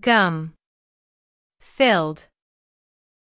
gum, filled.